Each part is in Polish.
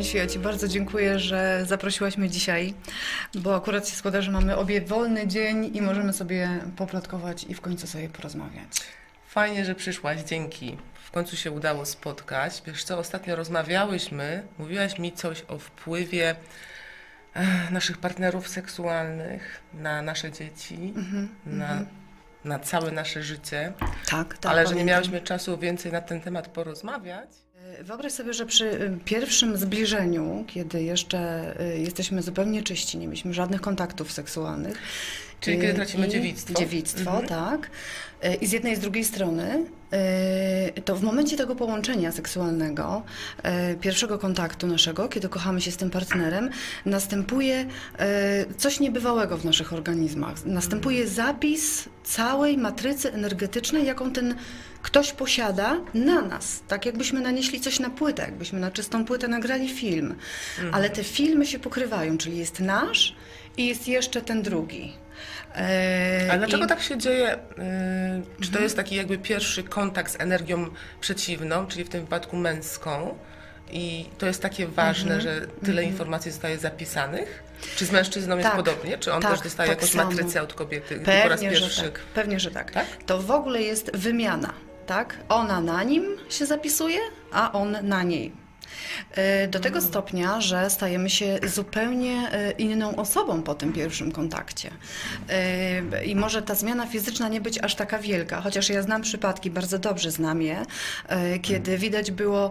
Monisiu, ja Ci bardzo dziękuję, że zaprosiłaś mnie dzisiaj, bo akurat się składa, że mamy obie wolny dzień i możemy sobie poplotkować i w końcu sobie porozmawiać. Fajnie, że przyszłaś, dzięki. W końcu się udało spotkać. Wiesz co, ostatnio rozmawiałyśmy, mówiłaś mi coś o wpływie eh, naszych partnerów seksualnych na nasze dzieci, na, na całe nasze życie, Tak, tak. ale że nie miałyśmy czasu więcej na ten temat porozmawiać. Wyobraź sobie, że przy y, pierwszym zbliżeniu, kiedy jeszcze y, jesteśmy zupełnie czyści, nie mieliśmy żadnych kontaktów seksualnych. Czyli kiedy tracimy dziewictwo. Dziewictwo, Mhm. tak. Y, I z jednej i z drugiej strony, y, to w momencie tego połączenia seksualnego, y, pierwszego kontaktu naszego, kiedy kochamy się z tym partnerem, następuje coś niebywałego w naszych organizmach. Następuje zapis całej matrycy energetycznej, jaką ten ktoś posiada na nas. Tak jakbyśmy nanieśli coś na płytę, jakbyśmy na czystą płytę nagrali film. Ale te filmy się pokrywają, czyli jest nasz i jest jeszcze ten drugi. E, Ale dlaczego i- tak się dzieje? Yy, Czy to jest taki jakby pierwszy kontakt z energią przeciwną, czyli w tym wypadku męską? I to jest takie ważne, Mhm. że tyle informacji zostaje zapisanych? Czy z mężczyzną jest Tak, podobnie? Czy on tak, też dostaje tak jakąś samo. matrycę od kobiety po raz Pewnie, że pierwszy? tak. Pewnie, że tak. Tak? To w ogóle jest wymiana, tak? Ona na nim się zapisuje, a on na niej. E, Do tego stopnia, że stajemy się zupełnie e, inną osobą po tym pierwszym kontakcie. E, I może ta zmiana fizyczna nie być aż taka wielka, chociaż ja znam przypadki, bardzo dobrze znam je, kiedy widać było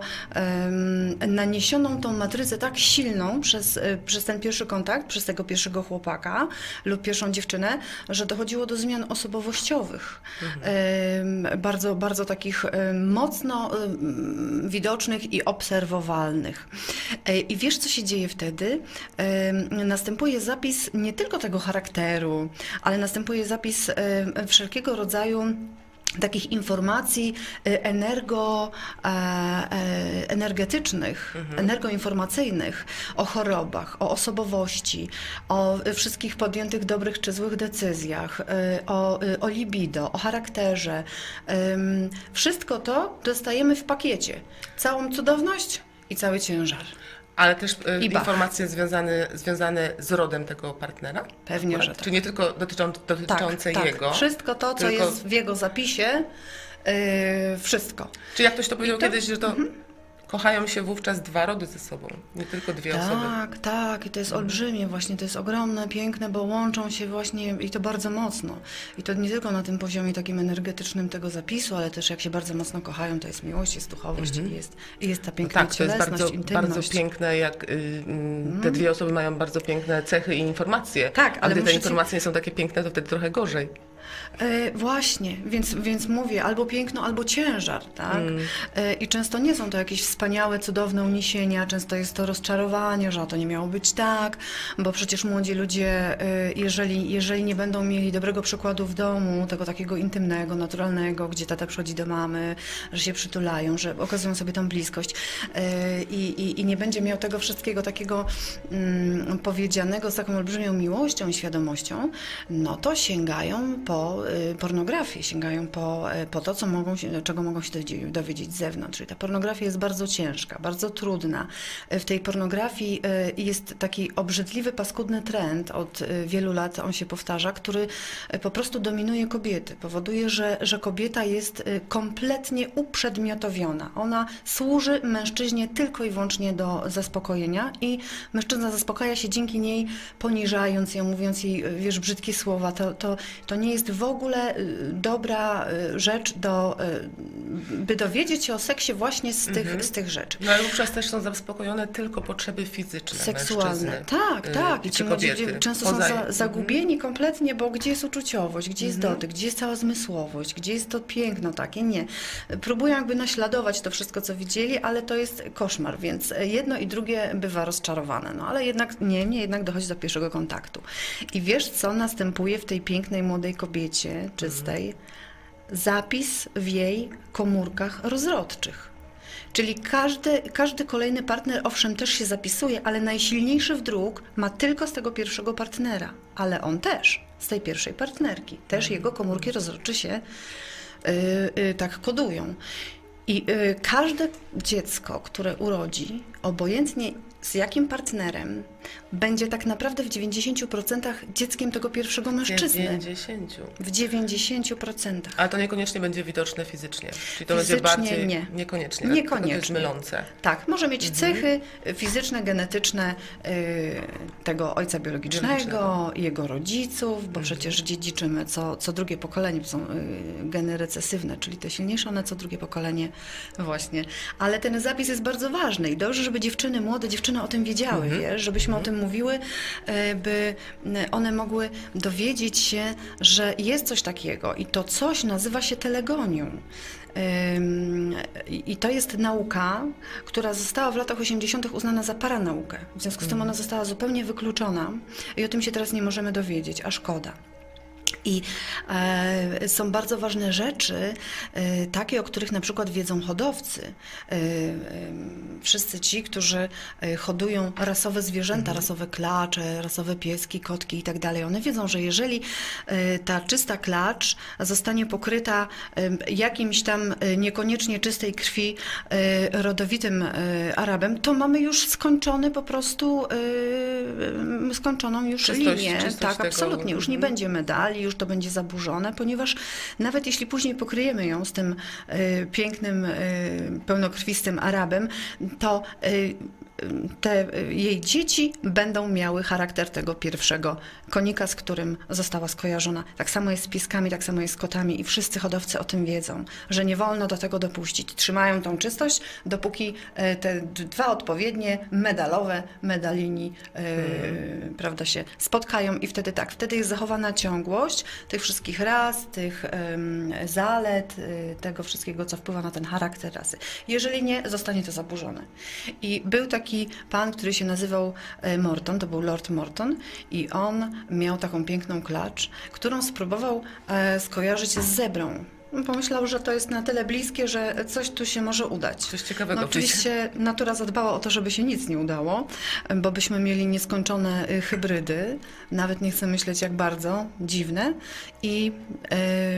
naniesioną tą matrycę tak silną przez, przez ten pierwszy kontakt, przez tego pierwszego chłopaka lub pierwszą dziewczynę, że dochodziło do zmian osobowościowych. Em, Bardzo, bardzo takich mocno widocznych i obserwowalnych. E, I wiesz, co się dzieje wtedy? Em, Następuje zapis nie tylko tego charakteru, ale następuje zapis em, wszelkiego rodzaju takich informacji e, energo, e, e, energetycznych, energoinformacyjnych o chorobach, o osobowości, o e, wszystkich podjętych dobrych czy złych decyzjach, e, o, e, o libido, o charakterze. Wszystko to dostajemy w pakiecie. Całą cudowność i cały ciężar. Ale też bach. informacje związane, związane z rodem tego partnera? Pewnie, że tak. Czyli nie tylko dotyczą, dotyczące jego. Wszystko to, co tylko- jest w jego zapisie, yy, wszystko. Czy jak ktoś to powiedział to- kiedyś, że to kochają się wówczas dwa rody ze sobą, nie tylko dwie osoby. Tak, tak, i to jest olbrzymie właśnie, to jest ogromne, piękne, bo łączą się właśnie i to bardzo mocno. I to nie tylko na tym poziomie takim energetycznym tego zapisu, ale też jak się bardzo mocno kochają, to jest miłość, jest duchowość i, jest, i jest ta No piękna tak, to jest bardzo, intymność. bardzo piękne, jak y, mm, te dwie osoby mają bardzo piękne cechy i informacje. Tak, A ale gdy te informacje nie są takie piękne, to wtedy trochę gorzej. E, właśnie, więc, więc mówię, albo piękno, albo ciężar, tak? E, I często nie są to jakieś wspaniałe, cudowne uniesienia, często jest to rozczarowanie, że to nie miało być tak, bo przecież młodzi ludzie, e, jeżeli, jeżeli nie będą mieli dobrego przykładu w domu, tego takiego intymnego, naturalnego, gdzie tata przychodzi do mamy, że się przytulają, że okazują sobie tą bliskość i, i, i nie będzie miał tego wszystkiego takiego mm, powiedzianego z taką olbrzymią miłością i świadomością, no to sięgają po y, pornografię, sięgają po, y, po to, co mogą się, czego mogą się dowiedzieć, z zewnątrz. Czyli ta pornografia jest bardzo ciężka, bardzo trudna. W tej pornografii y, jest taki obrzydliwy, paskudny trend od wielu lat, on się powtarza, który po prostu dominuje kobiety. Powoduje, że, że kobieta jest kompletnie uprzedmiotowiona. Ona służy mężczyźnie tylko i wyłącznie do zaspokojenia i mężczyzna zaspokaja się dzięki niej, poniżając ją, mówiąc jej, wiesz, brzydkie słowa. To, to, to nie jest w ogóle y, dobra y, rzecz, do, y, by dowiedzieć się o seksie właśnie z tych, z tych rzeczy. No ale wówczas też są zaspokojone tylko potrzeby fizyczne Seksualne. Tak, tak. I ci młodzi często Poza- są za, Mhm. zagubieni kompletnie, bo gdzie jest uczuciowość, gdzie jest dotyk, gdzie jest cała zmysłowość, gdzie jest to piękno takie? Nie. Próbują jakby naśladować to wszystko, co widzieli, ale to jest koszmar, więc jedno i drugie bywa rozczarowane. No ale jednak, nie, nie, jednak dochodzi do pierwszego kontaktu. I wiesz, co następuje w tej pięknej, młodej kobiecie, czystej? Zapis w jej komórkach rozrodczych. Czyli każdy, każdy kolejny partner, owszem, też się zapisuje, ale najsilniejszy wdruk ma tylko z tego pierwszego partnera, ale on też z tej pierwszej partnerki. Też jego komórki rozrodcze się y, y, tak kodują. I y, każde dziecko, które urodzi, obojętnie z jakim partnerem będzie tak naprawdę w 90% dzieckiem tego pierwszego mężczyzny. 90. W 90%. Ale to niekoniecznie będzie widoczne fizycznie. Czyli to Fizycznie będzie bardziej. nie. Niekoniecznie. Niekoniecznie. To jest mylące. Tak, może mieć Mhm. cechy fizyczne, genetyczne y, tego ojca biologicznego, Biologicznego. jego rodziców, Mhm. bo przecież dziedziczymy co, co drugie pokolenie, są y, geny recesywne, czyli te silniejsze, one co drugie pokolenie właśnie. Ale ten zapis jest bardzo ważny i dobrze, żeby dziewczyny, młode dziewczyny o tym wiedziały, Mhm. wiesz, żebyśmy o tym mówiły, y, by one mogły dowiedzieć się, że jest coś takiego i to coś nazywa się telegonią. I to jest nauka, która została w latach 80. uznana za paranaukę. W związku z tym ona została zupełnie wykluczona i o tym się teraz nie możemy dowiedzieć, a szkoda. I e, są bardzo ważne rzeczy, e, takie, o których na przykład wiedzą hodowcy. E, e, wszyscy ci, którzy e, hodują rasowe zwierzęta, rasowe klacze, rasowe pieski, kotki i tak dalej, one wiedzą, że jeżeli e, ta czysta klacz zostanie pokryta jakimś tam niekoniecznie czystej krwi rodowitym Arabem, to mamy już skończony po prostu, skończoną już Czystość- linię. czystość Tak, tego- absolutnie. Już nie mhm. będzie medali, już to będzie zaburzone, ponieważ nawet jeśli później pokryjemy ją z tym y, pięknym, y, pełnokrwistym Arabem, to y, te jej dzieci będą miały charakter tego pierwszego konika, z którym została skojarzona. Tak samo jest z pieskami, tak samo jest z kotami i wszyscy hodowcy o tym wiedzą, że nie wolno do tego dopuścić. Trzymają tą czystość, dopóki y, te dwa odpowiednie medalowe medalini y, prawda, się spotkają i wtedy tak, wtedy jest zachowana ciągłość tych wszystkich ras, tych zalet, y, tego wszystkiego, co wpływa na ten charakter rasy. Jeżeli nie, zostanie to zaburzone. I był taki pan, który się nazywał e, Morton, to był Lord Morton i on miał taką piękną klacz, którą spróbował e, skojarzyć z zebrą. Pomyślał, że to jest na tyle bliskie, że coś tu się może udać. Coś ciekawego No, oczywiście natura zadbała o to, żeby się nic nie udało, bo byśmy mieli nieskończone y, hybrydy, nawet nie chcę myśleć jak bardzo, dziwne i,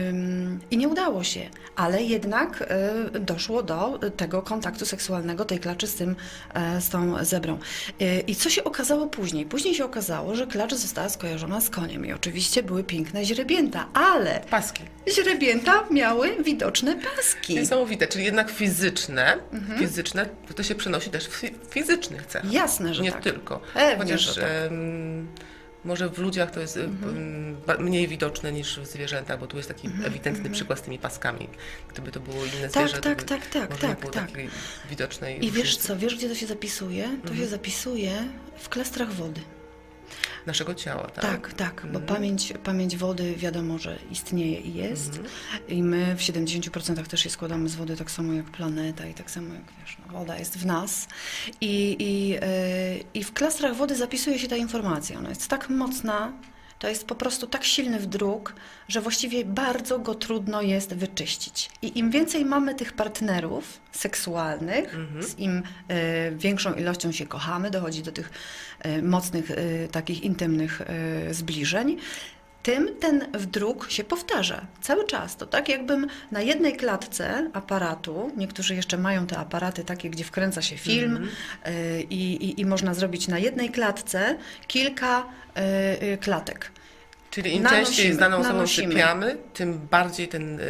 ym, i nie udało się, ale jednak y, doszło do tego kontaktu seksualnego tej klaczy z, tym, e, z tą zebrą. Y, I co się okazało później? Później się okazało, że klacz została skojarzona z koniem i oczywiście były piękne źrebięta, ale Paski. źrebięta miały widoczne paski. Niesamowite, czyli jednak fizyczne, Mhm. fizyczne, to się przenosi też w fi- fizycznych cechach. Jasne, że Nie tak. tylko. Pewnie, Chociaż tak. Mhm. em, może w ludziach to jest em, ba- mniej widoczne niż w zwierzętach, bo tu jest taki ewidentny przykład z tymi paskami. Gdyby to było inne Mhm, Tak, zwierzę, tak, by tak, tak, może tak, było tak. takiej widocznej I wiesz co, wiesz gdzie to się zapisuje? To Mhm. się zapisuje w klastrach wody. Naszego ciała, tak? Tak, tak, bo Mhm. pamięć, pamięć wody wiadomo, że istnieje i jest. Mhm. I my w 70% też się składamy z wody, tak samo jak planeta i tak samo jak wiesz, no, woda jest w nas. I, i, yy, I w klastrach wody zapisuje się ta informacja. Ona jest tak mocna, to jest po prostu tak silny wdruk, że właściwie bardzo go trudno jest wyczyścić. I im więcej mamy tych partnerów seksualnych, Mhm. z im y, większą ilością się kochamy, dochodzi do tych y, mocnych, y, takich intymnych zbliżeń, tym ten wdruk się powtarza cały czas. To tak jakbym na jednej klatce aparatu, niektórzy jeszcze mają te aparaty takie, gdzie wkręca się film Mhm. y, i, i, i można zrobić na jednej klatce kilka y, y, klatek. Czyli im Nanosimy, częściej z daną osobą nanosimy. sypiamy, tym bardziej ten, y,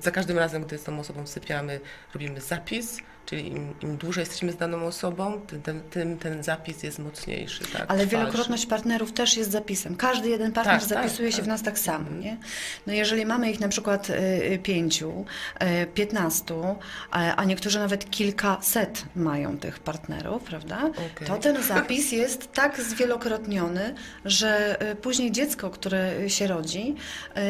za każdym razem, gdy z tą osobą sypiamy, robimy zapis, czyli im, im dłużej jesteśmy z daną osobą, tym ten, tym ten zapis jest mocniejszy. Tak, Ale trwalszy. wielokrotność partnerów też jest zapisem. Każdy jeden partner Tak, tak, zapisuje się tak. w nas tak samo, nie? No jeżeli mamy ich na przykład y, y, pięciu, y, piętnastu, a, niektórzy nawet kilkaset mają tych partnerów, prawda? Okej. To ten zapis jest tak zwielokrotniony, że później dziecko, które się rodzi,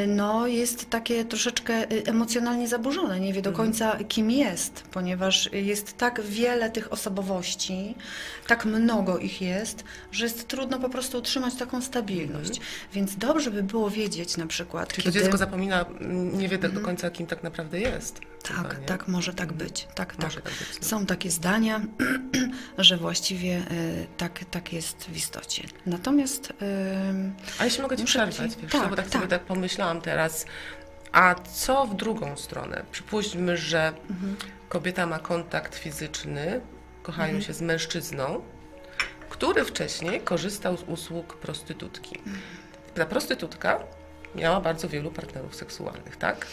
no jest takie troszeczkę emocjonalnie zaburzone, nie wie do końca kim jest, ponieważ jest tak wiele tych osobowości, tak mnogo ich jest, że jest trudno po prostu utrzymać taką stabilność. Więc dobrze by było wiedzieć na przykład, Czyli kiedy... to dziecko zapomina, m, nie wie do końca, kim tak naprawdę jest. chyba, Tak, nie? tak, może tak być. Tak, tak. tak być, no. Są takie zdania, że właściwie y, tak, tak jest w istocie. Natomiast ym, A jeśli mogę Ci przerwać, ci- wiesz, tak, bo tak, sobie tak. tak pomyślałam teraz, a co w drugą stronę? Przypuśćmy, że Mhm. Kobieta ma kontakt fizyczny, kochają się z mężczyzną, który wcześniej korzystał z usług prostytutki. Ta prostytutka miała bardzo wielu partnerów seksualnych, tak?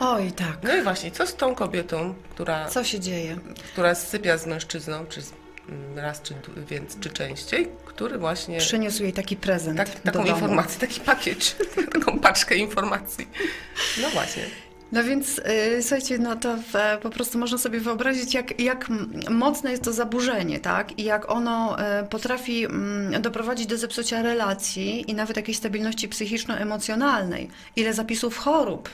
Oj, tak. No i właśnie, co z tą kobietą, która, Co się dzieje? która sypia z mężczyzną, czy z, mm, raz, czy więc, czy częściej, który właśnie Przyniósł jej taki prezent tak, do taką domu. informację, taki pakiet, taką paczkę informacji. No właśnie. No więc y, słuchajcie, no to po prostu można sobie wyobrazić, jak, jak mocne jest to zaburzenie, tak? I jak ono y, potrafi mm, doprowadzić do zepsucia relacji i nawet jakiejś stabilności psychiczno-emocjonalnej. Ile zapisów chorób.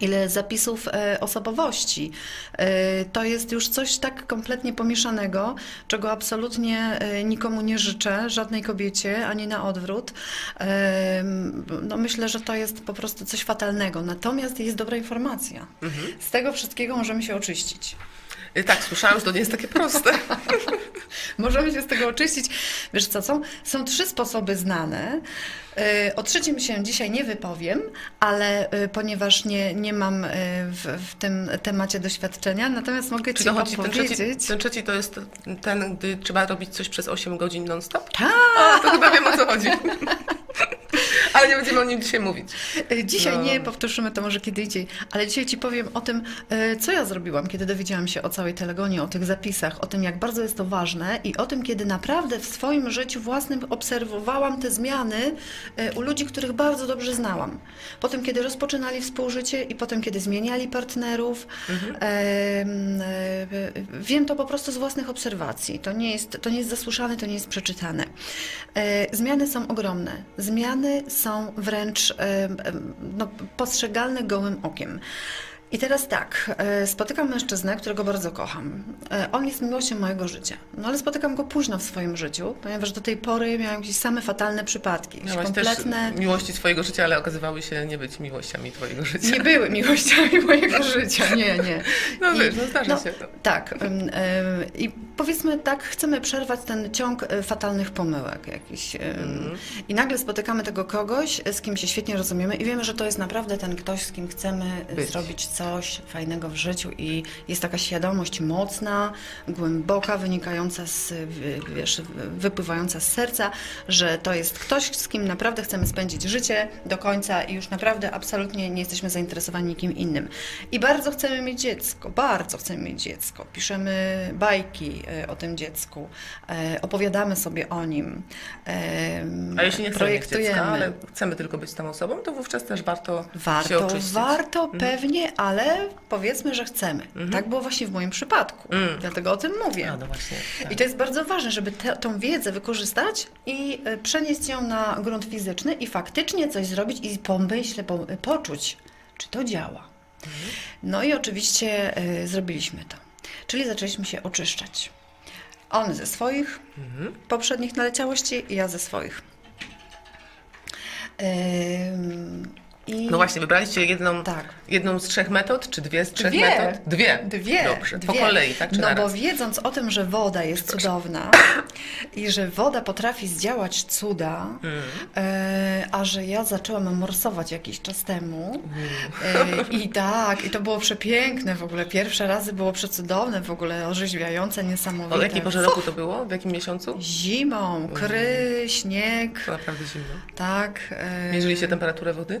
Ile zapisów e, osobowości. E, to jest już coś tak kompletnie pomieszanego, czego absolutnie e, nikomu nie życzę, żadnej kobiecie, ani na odwrót. No myślę, że to jest po prostu coś fatalnego. Natomiast jest dobra informacja. Z tego wszystkiego możemy się oczyścić. Y, Tak, słyszałam, że to nie jest takie proste. Możemy się z tego oczyścić. Wiesz co, są, są trzy sposoby znane. E, O trzecim się dzisiaj nie wypowiem, ale e, ponieważ nie, nie mam e, w, w tym temacie doświadczenia, natomiast mogę Czy Ci to chodzi, ten trzeci, opowiedzieć. ten trzeci to jest ten, gdy trzeba robić coś przez 8 godzin non-stop? Tak! To chyba wiem o co chodzi. Ale nie będziemy o nim dzisiaj mówić. E, Dzisiaj No. nie, powtórzymy to może kiedy indziej, ale dzisiaj Ci powiem o tym, e, co ja zrobiłam, kiedy dowiedziałam się o całej telegonii, o tych zapisach, o tym, jak bardzo jest to ważne i o tym, kiedy naprawdę w swoim życiu własnym obserwowałam te zmiany e, u ludzi, których bardzo dobrze znałam. Potem, kiedy rozpoczynali współżycie i potem, kiedy zmieniali partnerów. Mhm. Wiem to po prostu z własnych obserwacji. To nie jest, to nie jest zasłyszane, to nie jest przeczytane. Zmiany są ogromne. Zmiany są wręcz e, e, no, postrzegalne gołym okiem. I teraz tak, e, spotykam mężczyznę, którego bardzo kocham. E, On jest miłością mojego życia. No ale spotykam go późno w swoim życiu, ponieważ do tej pory miałam jakieś same fatalne przypadki. Miałaś kompletne... też miłości swojego życia, ale okazywały się nie być miłościami twojego życia. Nie były miłościami mojego życia, nie, nie. No I- wiesz, no zdarza no, się to. Tak. I powiedzmy tak, chcemy przerwać ten ciąg y, fatalnych pomyłek jakiś. Mhm. I nagle spotykamy tego kogoś, z kim się świetnie rozumiemy i wiemy, że to jest naprawdę ten ktoś, z kim chcemy y, Być. zrobić coś fajnego w życiu i jest taka świadomość mocna, głęboka, wynikająca z, y, wiesz, wypływająca z serca, że to jest ktoś, z kim naprawdę chcemy spędzić życie do końca i już naprawdę absolutnie nie jesteśmy zainteresowani nikim innym. I bardzo chcemy mieć dziecko, bardzo chcemy mieć dziecko. Piszemy bajki o tym dziecku, e, opowiadamy sobie o nim, e, A jeśli nie projektujemy. dziecka, ale chcemy tylko być z tą osobą, to wówczas też warto, się Warto, oczyścić. warto pewnie, ale powiedzmy, że chcemy. Tak było właśnie w moim przypadku. Mm. Dlatego o tym mówię. A, no właśnie. Tak. I to jest bardzo ważne, żeby te, tą wiedzę wykorzystać i e, przenieść ją na grunt fizyczny i faktycznie coś zrobić i pomyśleć, po, poczuć, czy to działa. No i oczywiście e, zrobiliśmy to. Czyli zaczęliśmy się oczyszczać. On ze swoich Mhm. poprzednich naleciałości i ja ze swoich. I No właśnie, wybraliście jedną, Tak. jedną z trzech metod, czy dwie z trzech Dwie. metod? Dwie. Dwie. Dobrze, dwie. po kolei, tak? Czy no bo wiedząc o tym, że woda jest cudowna i że woda potrafi zdziałać cuda, Mm. e, a że ja zaczęłam morsować jakiś czas temu e, i tak, i to było przepiękne w ogóle. Pierwsze razy było przecudowne, w ogóle orzeźwiające, niesamowite. O jakiej porze roku to było? W jakim miesiącu? Zimą, kry, śnieg, To naprawdę zimno. tak. e, Mierzyliście temperaturę wody?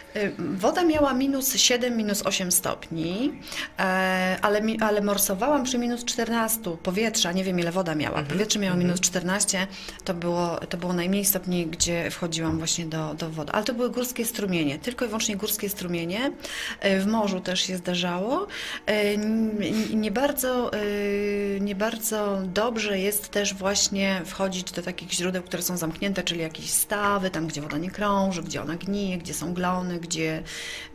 Y, Woda miała minus 7, minus 8 stopni, e, ale, ale morsowałam przy minus 14 powietrza. Nie wiem, ile woda miała. Powietrze miało minus 14, to było, to było najmniej stopni, gdzie wchodziłam właśnie do, do wody. Ale to były górskie strumienie, tylko i wyłącznie górskie strumienie. E, W morzu też się zdarzało. E, Nie bardzo, nie bardzo dobrze jest też właśnie wchodzić do takich źródeł, które są zamknięte, czyli jakieś stawy, tam gdzie woda nie krąży, gdzie ona gnije, gdzie są glony, gdzie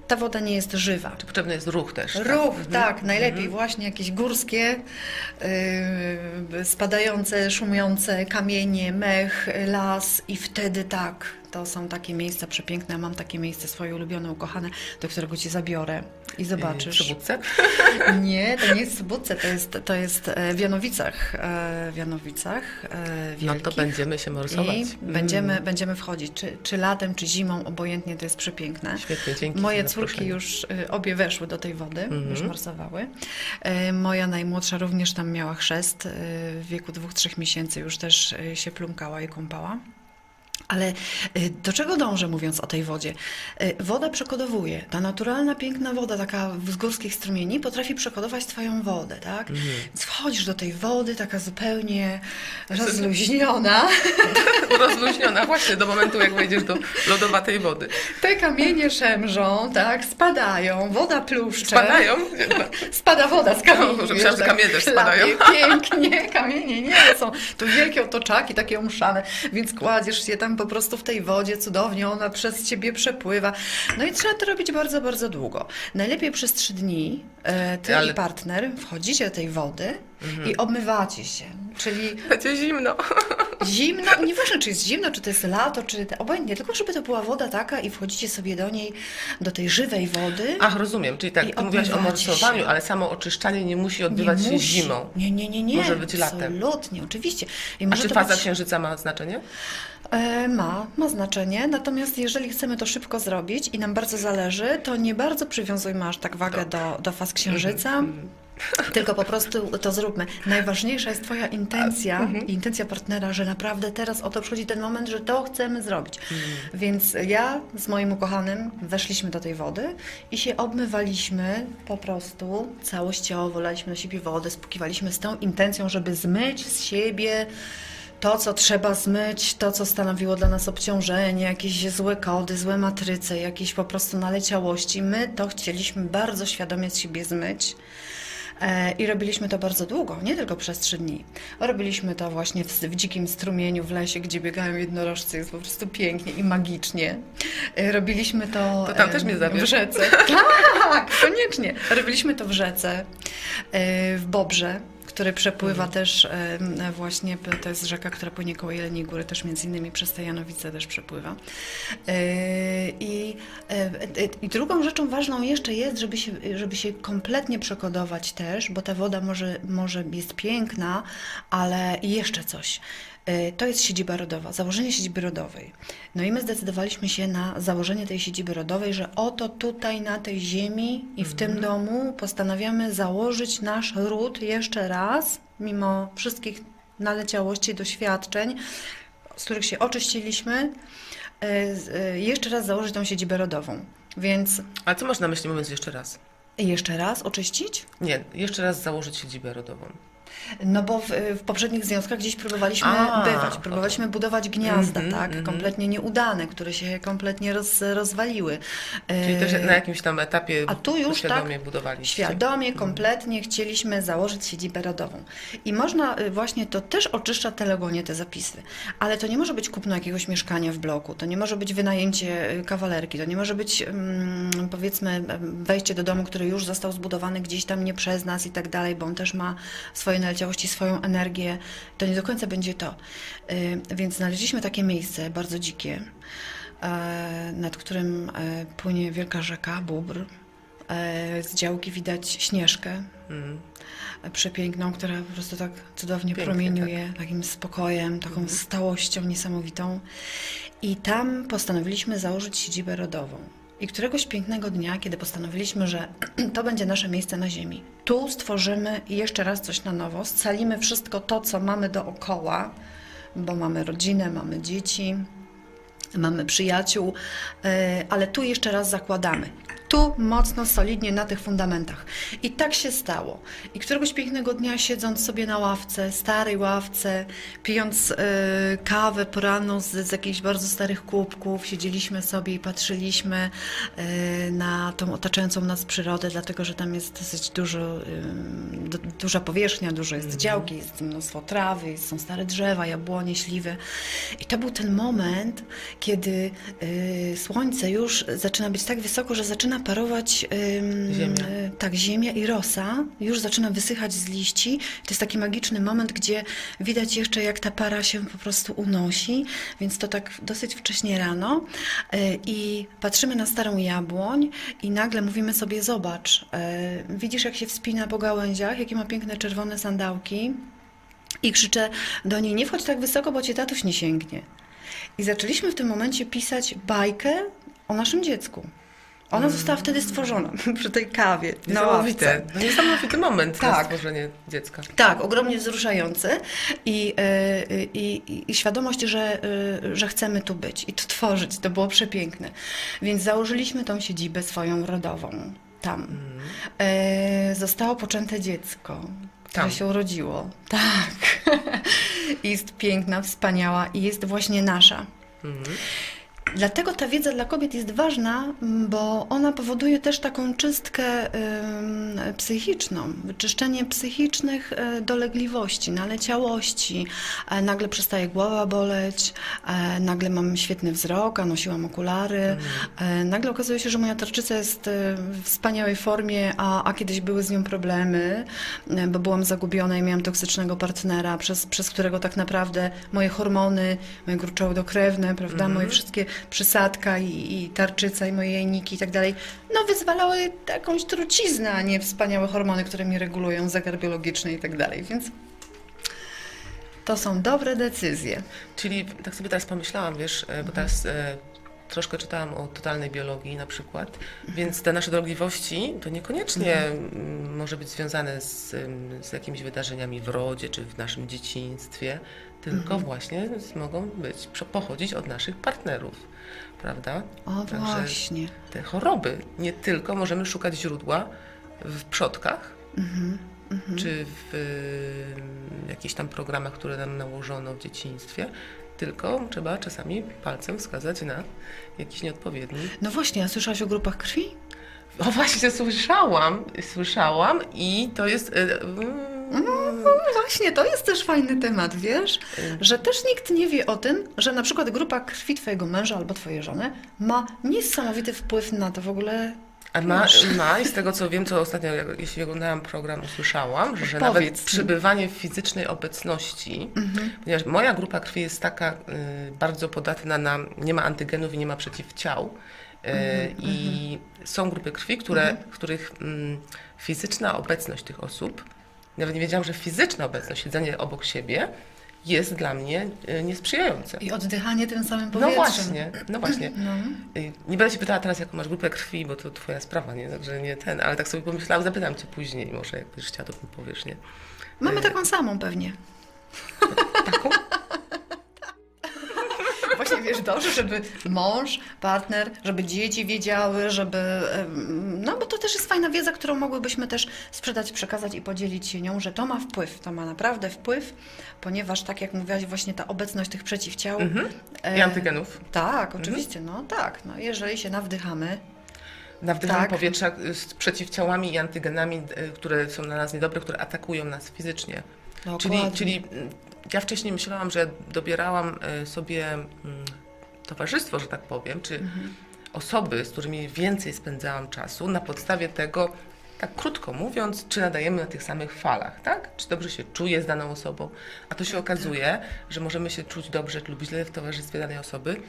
ta woda nie jest żywa. Czy potrzebny jest ruch też? tak? Ruch, tak, najlepiej właśnie jakieś górskie, yy, spadające, szumiące kamienie, mech, las i wtedy tak, to są takie miejsca przepiękne. Mam takie miejsce swoje ulubione, ukochane, do którego cię zabiorę i Yy, zobaczysz. Budce? Nie, to nie jest w to jest, to jest e, w Janowicach, e, w Janowicach e, No to będziemy się morsować. I Mm. będziemy, będziemy wchodzić, czy, czy latem, czy zimą, obojętnie, to jest przepiękne. Świetnie, dzięki. Moje córki już y, obie weszły do tej wody, Mhm. już morsowały. Moja najmłodsza również tam miała chrzest. W wieku dwóch, trzech miesięcy już też się plumkała i kąpała. Ale y, do czego dążę mówiąc o tej wodzie? Y, Woda przekodowuje. Ta naturalna, piękna woda, taka z górskich strumieni, potrafi przekodować twoją wodę, tak? Mhm. Więc wchodzisz do tej wody, taka zupełnie rozluźniona. Rozluźniona właśnie do momentu, jak wejdziesz do lodowatej wody. Te kamienie szemrzą, tak? Spadają, woda pluszcze. Spadają? Spada woda z kamieni. No, myślałam, że tak kamienie też spadają. Pięknie, kamienie nie są. To wielkie otoczaki, takie umszane, więc kładziesz się tam po prostu w tej wodzie, cudownie ona przez ciebie przepływa. No i trzeba to robić bardzo, bardzo długo. Najlepiej przez trzy dni e, ty Ale- i partner wchodzicie do tej wody i obmywacie się. Czyli Będzie zimno. Zimno, nieważne czy jest zimno, czy to jest lato, czy obojętnie, tylko żeby to była woda taka i wchodzicie sobie do niej, do tej żywej wody. Ach, rozumiem. Czyli tak, mówiłaś o morsowaniu, ale samo oczyszczanie nie musi odbywać się musi. zimą. Nie, nie, nie, nie. Może być latem. Absolutnie, oczywiście. I A może czy faza być, księżyca ma znaczenie? E, ma, ma znaczenie, natomiast jeżeli chcemy to szybko zrobić i nam bardzo zależy, to nie bardzo przywiązujmy aż tak wagę do, do faz księżyca. Mhm, Tylko po prostu to zróbmy. Najważniejsza jest Twoja intencja Mhm. i intencja partnera, że naprawdę teraz oto przychodzi ten moment, że to chcemy zrobić. Mhm. Więc ja z moim ukochanym weszliśmy do tej wody i się obmywaliśmy po prostu całościowo, laliśmy na siebie wodę, spukiwaliśmy z tą intencją, żeby zmyć z siebie to, co trzeba zmyć, to, co stanowiło dla nas obciążenie, jakieś złe kody, złe matryce, jakieś po prostu naleciałości. My to chcieliśmy bardzo świadomie z siebie zmyć. E, I robiliśmy to bardzo długo, nie tylko przez trzy dni. Robiliśmy to właśnie w, w dzikim strumieniu w lesie, gdzie biegają jednorożce, jest po prostu pięknie i magicznie. E, Robiliśmy to, To tam też mnie zabierz. w rzece. Tak, koniecznie. Robiliśmy to w rzece, e, w Bobrze, który przepływa Mhm. też właśnie, to jest rzeka, która płynie koło Jeleniej Góry, też między innymi przez te Janowice też przepływa. E, I, e, e, I drugą rzeczą ważną jeszcze jest, żeby się, żeby się kompletnie przekodować też, bo ta woda może, może jest piękna, ale jeszcze coś. E, To jest siedziba rodowa, założenie siedziby rodowej. No i my zdecydowaliśmy się na założenie tej siedziby rodowej, że oto tutaj na tej ziemi i w tym domu postanawiamy założyć nasz ród jeszcze raz, mimo wszystkich naleciałości, doświadczeń, z których się oczyściliśmy, e, e, jeszcze raz założyć tą siedzibę rodową. Więc A co masz na myśli mówiąc jeszcze raz? jeszcze raz oczyścić? Nie, jeszcze raz założyć siedzibę rodową. No bo w, w poprzednich związkach gdzieś próbowaliśmy A, bywać, próbowaliśmy budować gniazda, Mhm, tak, mhm. kompletnie nieudane, które się kompletnie roz, rozwaliły. Czyli też na jakimś tam etapie a tu już świadomie tak budowaliście. Świadomie, kompletnie chcieliśmy założyć siedzibę rodową. I można y, właśnie, to też oczyszcza telegonie te zapisy. Ale to nie może być kupno jakiegoś mieszkania w bloku, to nie może być wynajęcie y, kawalerki, to nie może być mm, powiedzmy em, wejście do domu, który już został zbudowany gdzieś tam nie przez nas i tak dalej, bo on też ma swoje naleciałości, swoją energię. To nie do końca będzie to. Y, Więc znaleźliśmy takie miejsce, bardzo dzikie, e, nad którym e, płynie wielka rzeka, Bóbr. Z działki widać Śnieżkę, e, przepiękną, która po prostu tak cudownie Pięknie, promieniuje, takim spokojem, taką stałością niesamowitą. I tam postanowiliśmy założyć siedzibę rodową. I któregoś pięknego dnia, kiedy postanowiliśmy, że to będzie nasze miejsce na ziemi, tu stworzymy jeszcze raz coś na nowo, scalimy wszystko to, co mamy dookoła, bo mamy rodzinę, mamy dzieci, mamy przyjaciół, e, ale tu jeszcze raz zakładamy. Tu mocno, solidnie na tych fundamentach. I tak się stało. I któregoś pięknego dnia, siedząc sobie na ławce, starej ławce, pijąc e, kawę poranną z, z jakichś bardzo starych kubków, siedzieliśmy sobie i patrzyliśmy e, na tą otaczającą nas przyrodę, dlatego że tam jest dosyć dużo, du, duża powierzchnia, dużo jest działki, jest mnóstwo trawy, są stare drzewa, jabłonie, śliwy. I to był ten moment, kiedy y, słońce już zaczyna być tak wysoko, że zaczyna parować ym, Ziemia. y, tak, ziemia i rosa już zaczyna wysychać z liści. To jest taki magiczny moment, gdzie widać jeszcze, jak ta para się po prostu unosi, więc to tak dosyć wcześnie rano. Y, I patrzymy na starą jabłoń i nagle mówimy sobie, zobacz, y, widzisz, jak się wspina po gałęziach, jakie ma piękne czerwone sandałki. I krzyczę do niej, nie wchodź tak wysoko, bo cię tatuś nie sięgnie. I zaczęliśmy w tym momencie pisać bajkę o naszym dziecku. Ona została wtedy stworzona przy tej kawie. Niesamowite. No, niesamowity moment Tak. stworzenie dziecka. Tak, ogromnie wzruszający i, y, i, i, świadomość, że, y, że chcemy tu być i tu tworzyć. To było przepiękne. Więc założyliśmy tą siedzibę swoją rodową tam. E, Zostało poczęte dziecko, które Tam. się urodziło. Tak. jest piękna, wspaniała i jest właśnie nasza. Mhm. Dlatego ta wiedza dla kobiet jest ważna, bo ona powoduje też taką czystkę psychiczną, wyczyszczenie psychicznych e, dolegliwości, naleciałości. E, Nagle przestaje głowa boleć, e, nagle mam świetny wzrok, a nosiłam okulary. E, Nagle okazuje się, że moja tarczyca jest w wspaniałej formie, a, a kiedyś były z nią problemy, bo byłam zagubiona i miałam toksycznego partnera, przez, przez którego tak naprawdę moje hormony, moje gruczoły dokrewne, prawda, moje wszystkie przysadka i, i tarczyca i moje jajniki i tak dalej, no wyzwalały jakąś truciznę, a nie wspaniałe hormony, które mi regulują zegar biologiczny i tak dalej, więc to są dobre decyzje. Czyli tak sobie teraz pomyślałam, wiesz, e, bo teraz e, troszkę czytałam o totalnej biologii na przykład, więc te nasze dolegliwości to niekoniecznie mm, może być związane z, z jakimiś wydarzeniami w rodzie czy w naszym dzieciństwie, tylko właśnie z, mogą być, pochodzić od naszych partnerów, prawda? O Także właśnie. te choroby nie tylko możemy szukać źródła w przodkach, Mhm. czy w y, jakichś tam programach, które nam nałożono w dzieciństwie, tylko trzeba czasami palcem wskazać na jakiś nieodpowiedni. No właśnie, a słyszałaś o grupach krwi? O właśnie, słyszałam, słyszałam i to jest... y, No właśnie, to jest też fajny temat, wiesz? Że też nikt nie wie o tym, że na przykład grupa krwi twojego męża albo twojej żony ma niesamowity wpływ na to w ogóle. A ma, ma, i z tego co wiem, co ostatnio, jeśli oglądałam program, usłyszałam, że nawet Powiedz mi. przebywanie w fizycznej obecności, ponieważ moja grupa krwi jest taka y, bardzo podatna na, nie ma antygenów i nie ma przeciwciał, y, i są grupy krwi, które, w których mm, fizyczna obecność tych osób, nawet nie wiedziałam, że fizyczna obecność, siedzenie obok siebie jest dla mnie y, niesprzyjające. I oddychanie tym samym No powietrzem. właśnie, no właśnie. No. Nie będę się pytała teraz, jaką masz grupę krwi, bo to twoja sprawa, nie? Także nie ten, ale tak sobie pomyślałam, zapytam cię później, może jak będziesz chciała, to mi powiesz, nie? Mamy taką samą pewnie. Taką? Właśnie wiesz, dobrze, żeby mąż, partner, żeby dzieci wiedziały, żeby. No bo to też jest fajna wiedza, którą mogłybyśmy też sprzedać, przekazać i podzielić się nią, że to ma wpływ, to ma naprawdę wpływ, ponieważ tak jak mówiłaś, właśnie ta obecność tych przeciwciał. Mhm. e, I antygenów. Tak, oczywiście, no tak. No, jeżeli się nawdychamy, Na wdychanie Tak. powietrza y, z przeciwciałami i antygenami, y, które są dla nas niedobre, które atakują nas fizycznie. Czyli, dokładnie. czyli mm, ja wcześniej myślałam, że dobierałam y, sobie mm, towarzystwo, że tak powiem, czy Mhm. osoby, z którymi więcej spędzałam czasu, na podstawie tego, tak krótko mówiąc, czy nadajemy na tych samych falach, tak? Czy dobrze się czuję z daną osobą. A to się okazuje, że możemy się czuć dobrze lub źle w towarzystwie danej osoby,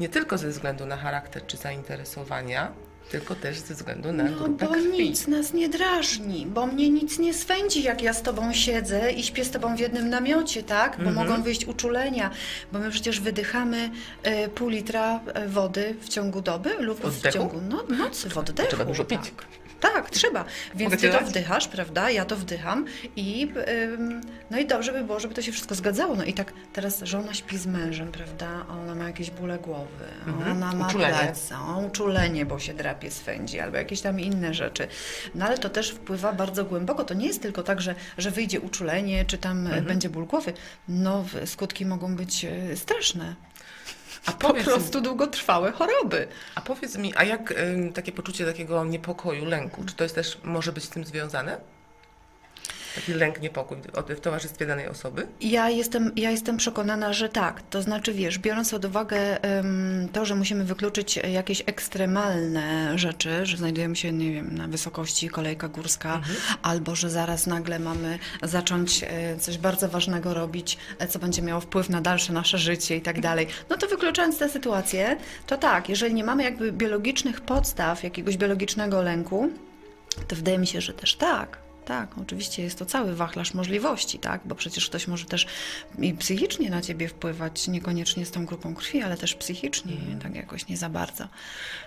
nie tylko ze względu na charakter czy zainteresowania, tylko też ze względu na No grupę bo krwi. nic nas nie drażni, bo mnie nic nie swędzi, jak ja z tobą siedzę i śpię z tobą w jednym namiocie, tak? Bo Mhm. mogą wyjść uczulenia, bo my przecież wydychamy e, pół litra e, wody w ciągu doby lub w Oddechu? ciągu no, nocy, w oddechu. Trzeba dużo pić. Tak. Tak, trzeba. Więc Mogę ty to dać? wdychasz, prawda? Ja to wdycham i ym, no i dobrze by było, żeby to się wszystko zgadzało. No i tak teraz żona śpi z mężem, prawda? Ona ma jakieś bóle głowy, Mhm. ona ma Uczulenie. plecy, a uczulenie, bo się drapie swędzi, albo jakieś tam inne rzeczy. No ale to też wpływa bardzo głęboko. To nie jest tylko tak, że, że wyjdzie uczulenie, czy tam Mhm. będzie ból głowy. No skutki mogą być e, straszne. A Po prostu długotrwałe choroby. a powiedz mi, a jak ym, takie poczucie takiego niepokoju, lęku, czy to jest też może być z tym związane? Taki lęk, niepokój w- towarzystwie danej osoby? Ja jestem, ja jestem przekonana, że tak. To znaczy, wiesz, biorąc pod uwagę to, że musimy wykluczyć jakieś ekstremalne rzeczy, że znajdujemy się, nie wiem, na wysokości kolejka górska, albo że zaraz nagle mamy zacząć e, coś bardzo ważnego robić, e, co będzie miało wpływ na dalsze nasze życie i tak dalej. No to wykluczając tę sytuację, to tak, jeżeli nie mamy jakby biologicznych podstaw, jakiegoś biologicznego lęku, to wydaje mi się, że też tak. Tak, oczywiście jest to cały wachlarz możliwości, tak, bo przecież ktoś może też i psychicznie na ciebie wpływać, niekoniecznie z tą grupą krwi, ale też psychicznie, Mhm. tak jakoś nie za bardzo.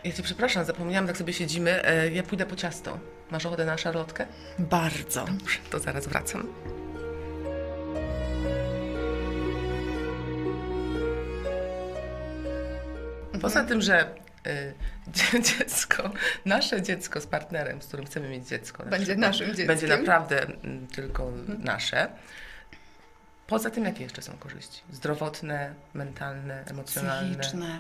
Ja cię przepraszam, zapomniałam, tak sobie siedzimy. E, Ja pójdę po ciasto. Masz ochotę na szarlotkę? Bardzo. Dobrze, to zaraz wracam. Poza tym, że dziecko, nasze dziecko z partnerem, z którym chcemy mieć dziecko, na Będzie przykład, naszym dzieckiem. będzie naprawdę mm, tylko nasze. Poza tym, jakie jeszcze są korzyści? Zdrowotne, mentalne, emocjonalne. Psychiczne.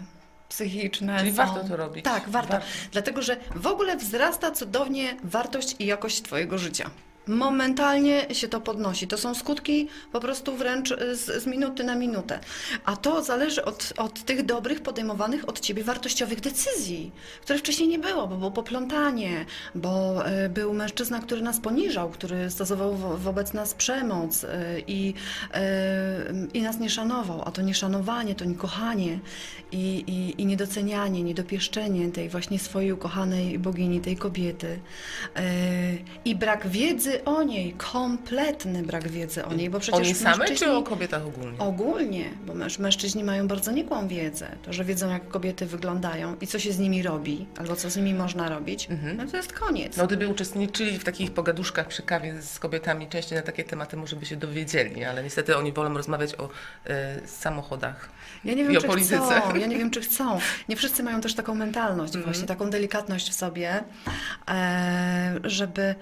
Psychiczne. Czyli są. warto to robić. Tak, warto. Warto. Dlatego, że w ogóle wzrasta cudownie wartość i jakość Twojego życia. Momentalnie się to podnosi. To są skutki po prostu wręcz z, z minuty na minutę. A to zależy od, od tych dobrych, podejmowanych od Ciebie wartościowych decyzji, których wcześniej nie było, bo było poplątanie, bo e, był mężczyzna, który nas poniżał, który stosował wo, wobec nas przemoc e, i, i nas nie szanował. A to nieszanowanie, to niekochanie i, i, i niedocenianie, niedopieszczenie tej właśnie swojej ukochanej bogini, tej kobiety. I brak wiedzy o niej, kompletny brak wiedzy o niej, bo przecież o niej samej, czy o kobietach ogólnie? Ogólnie, bo męż, mężczyźni mają bardzo nikłą wiedzę. To, że wiedzą, jak kobiety wyglądają i co się z nimi robi, albo co z nimi można robić, no to jest koniec. No gdyby uczestniczyli w takich pogaduszkach przy kawie z kobietami częściej na takie tematy, może by się dowiedzieli, ale niestety oni wolą rozmawiać o y, samochodach Ja nie i wiem, o czy polityce. chcą. Ja nie wiem, czy chcą. Nie wszyscy mają też taką mentalność, Mhm. właśnie taką delikatność w sobie, e, żeby,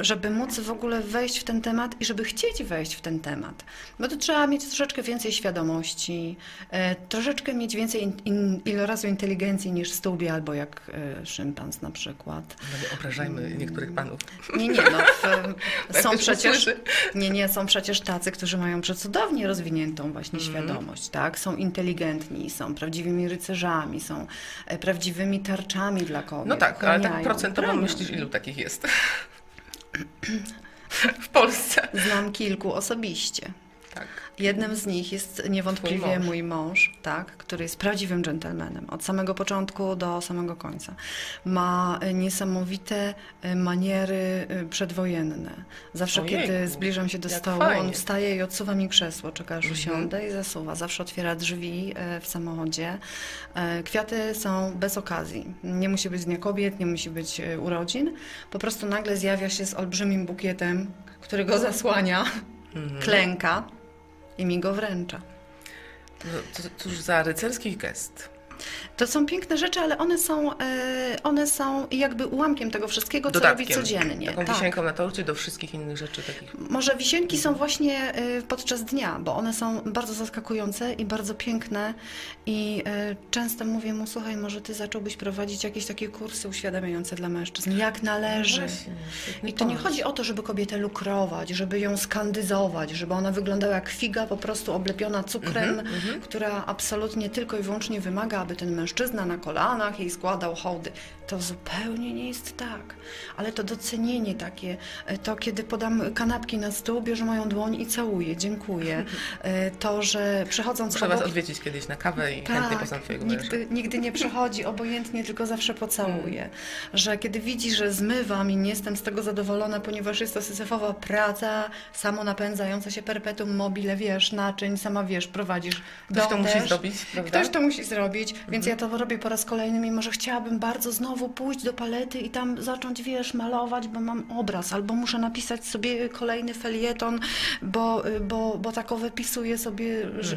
żeby móc w ogóle wejść w ten temat i żeby chcieć wejść w ten temat. Bo to trzeba mieć troszeczkę więcej świadomości, e, troszeczkę mieć więcej in, in, ilorazu inteligencji niż stółbie albo jak e, szympans na przykład. No nie obrażajmy niektórych panów. Nie, nie, no. W, Jak są przecież. Nie, nie, są przecież tacy, którzy mają przecudownie rozwiniętą właśnie Mhm. świadomość, tak? Są inteligentni, są prawdziwymi rycerzami, są e, prawdziwymi tarczami dla kobiet. No tak, ale tak procentowo bronią. myślisz, ilu takich jest? W Polsce. Znam kilku osobiście. Tak. Jednym z nich jest niewątpliwie mój mąż, tak, który jest prawdziwym dżentelmenem od samego początku do samego końca. Ma niesamowite e, maniery e, przedwojenne. Zawsze, Ojejku, kiedy zbliżam się do stołu, fajnie. on wstaje i odsuwa mi krzesło, czeka aż Mhm. usiądę i zasuwa. Zawsze otwiera drzwi e, w samochodzie. Kwiaty są bez okazji. Nie musi być Dnia Kobiet, nie musi być urodzin. Po prostu nagle zjawia się z olbrzymim bukietem, który go zasłania, Mhm. klęka i mi go wręcza. No, cóż za rycerski gest. To są piękne rzeczy, ale one są, e, one są jakby ułamkiem tego wszystkiego, co robi codziennie. Taką Tak. wisienką na torcie do wszystkich innych rzeczy takich. Może wisienki są właśnie e, podczas dnia, bo one są bardzo zaskakujące i bardzo piękne i e, często mówię mu, słuchaj, może ty zacząłbyś prowadzić jakieś takie kursy uświadamiające dla mężczyzn, jak należy. No Właśnie, I to nie pomysł. chodzi o to, żeby kobietę lukrować, żeby ją skandyzować, żeby ona wyglądała jak figa po prostu oblepiona cukrem, Mhm, która absolutnie tylko i wyłącznie wymaga, aby ten mężczyzna na kolanach jej składał hołdy. To zupełnie nie jest tak. Ale to docenienie takie, e, to kiedy podam kanapki na stół, bierze moją dłoń i całuję, dziękuję. E, To, że przechodząc Muszę was obok... odwiedzić kiedyś na kawę i chętnie Tak, poznam twojego nigdy, nigdy nie przechodzi obojętnie, tylko zawsze pocałuje. Że kiedy widzi, że zmywam i nie jestem z tego zadowolona, ponieważ jest to syzyfowa praca, samo napędzająca się perpetuum mobile, wiesz, naczyń, sama wiesz, prowadzisz Ktoś to dom musi też. zrobić, prawda? Ktoś to musi zrobić, więc ja to robię po raz kolejny, mimo że chciałabym bardzo znowu pójść do palety i tam zacząć, wiesz, malować, bo mam obraz, albo muszę napisać sobie kolejny felieton, bo, bo, bo takowe wypisuję sobie, że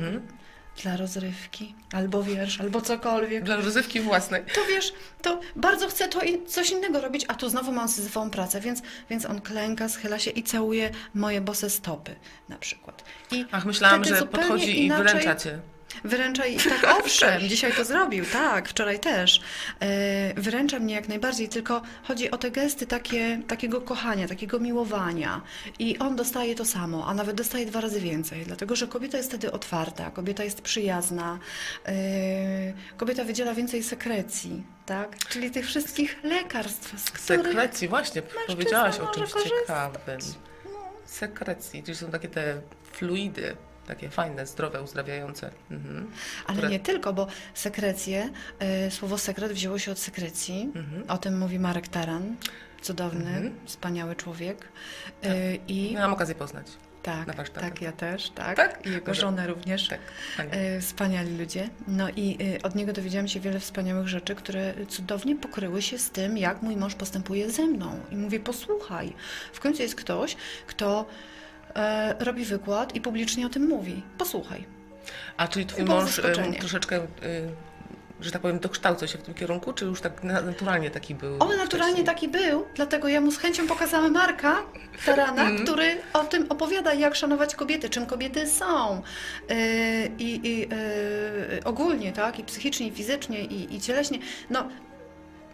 dla rozrywki, albo wiersz, albo cokolwiek. Dla rozrywki własnej. To wiesz, to bardzo chcę to i coś innego robić, a tu znowu mam syzyfową pracę, więc, więc on klęka, schyla się i całuje moje bose stopy na przykład. I Ach, myślałam, że podchodzi i inaczej- wyręcza cię. Wyręcza i tak, owszem, dzisiaj to zrobił, tak, wczoraj też. E, Wyręcza mnie jak najbardziej, tylko chodzi o te gesty takie, takiego kochania, takiego miłowania. I on dostaje to samo, a nawet dostaje dwa razy więcej, dlatego że kobieta jest wtedy otwarta, kobieta jest przyjazna, e, kobieta wydziela więcej sekrecji, tak? Czyli tych wszystkich lekarstw, z których... Sekrecji, właśnie, powiedziałaś o czymś korzystać. ciekawym. Sekrecji, czyli są takie te fluidy, takie fajne, zdrowe, uzdrawiające. Mhm. Ale Które- nie tylko, bo sekrecje, y, słowo sekret wzięło się od sekrecji. Mhm. O tym mówi Marek Taran, cudowny, Mhm. wspaniały człowiek. Y, I Miałam okazję poznać. tak, tak, ja też, tak. Tak? I jego Może- żonę również. Tak. E, Wspaniali ludzie. No i e, od niego dowiedziałam się wiele wspaniałych rzeczy, które cudownie pokryły się z tym, jak mój mąż postępuje ze mną. I mówię, posłuchaj. W końcu jest ktoś, kto robi wykład i publicznie o tym mówi. Posłuchaj. A czyli twój było mąż y, troszeczkę, y, że tak powiem, dokształcał się w tym kierunku, czy już tak na- naturalnie taki był? On naturalnie wcześniej? taki był, dlatego ja mu z chęcią pokazałam Marka Tarana, Mhm. który o tym opowiada, jak szanować kobiety, czym kobiety są. I i, yy, ogólnie, tak, i psychicznie, i fizycznie, i, i cieleśnie. No,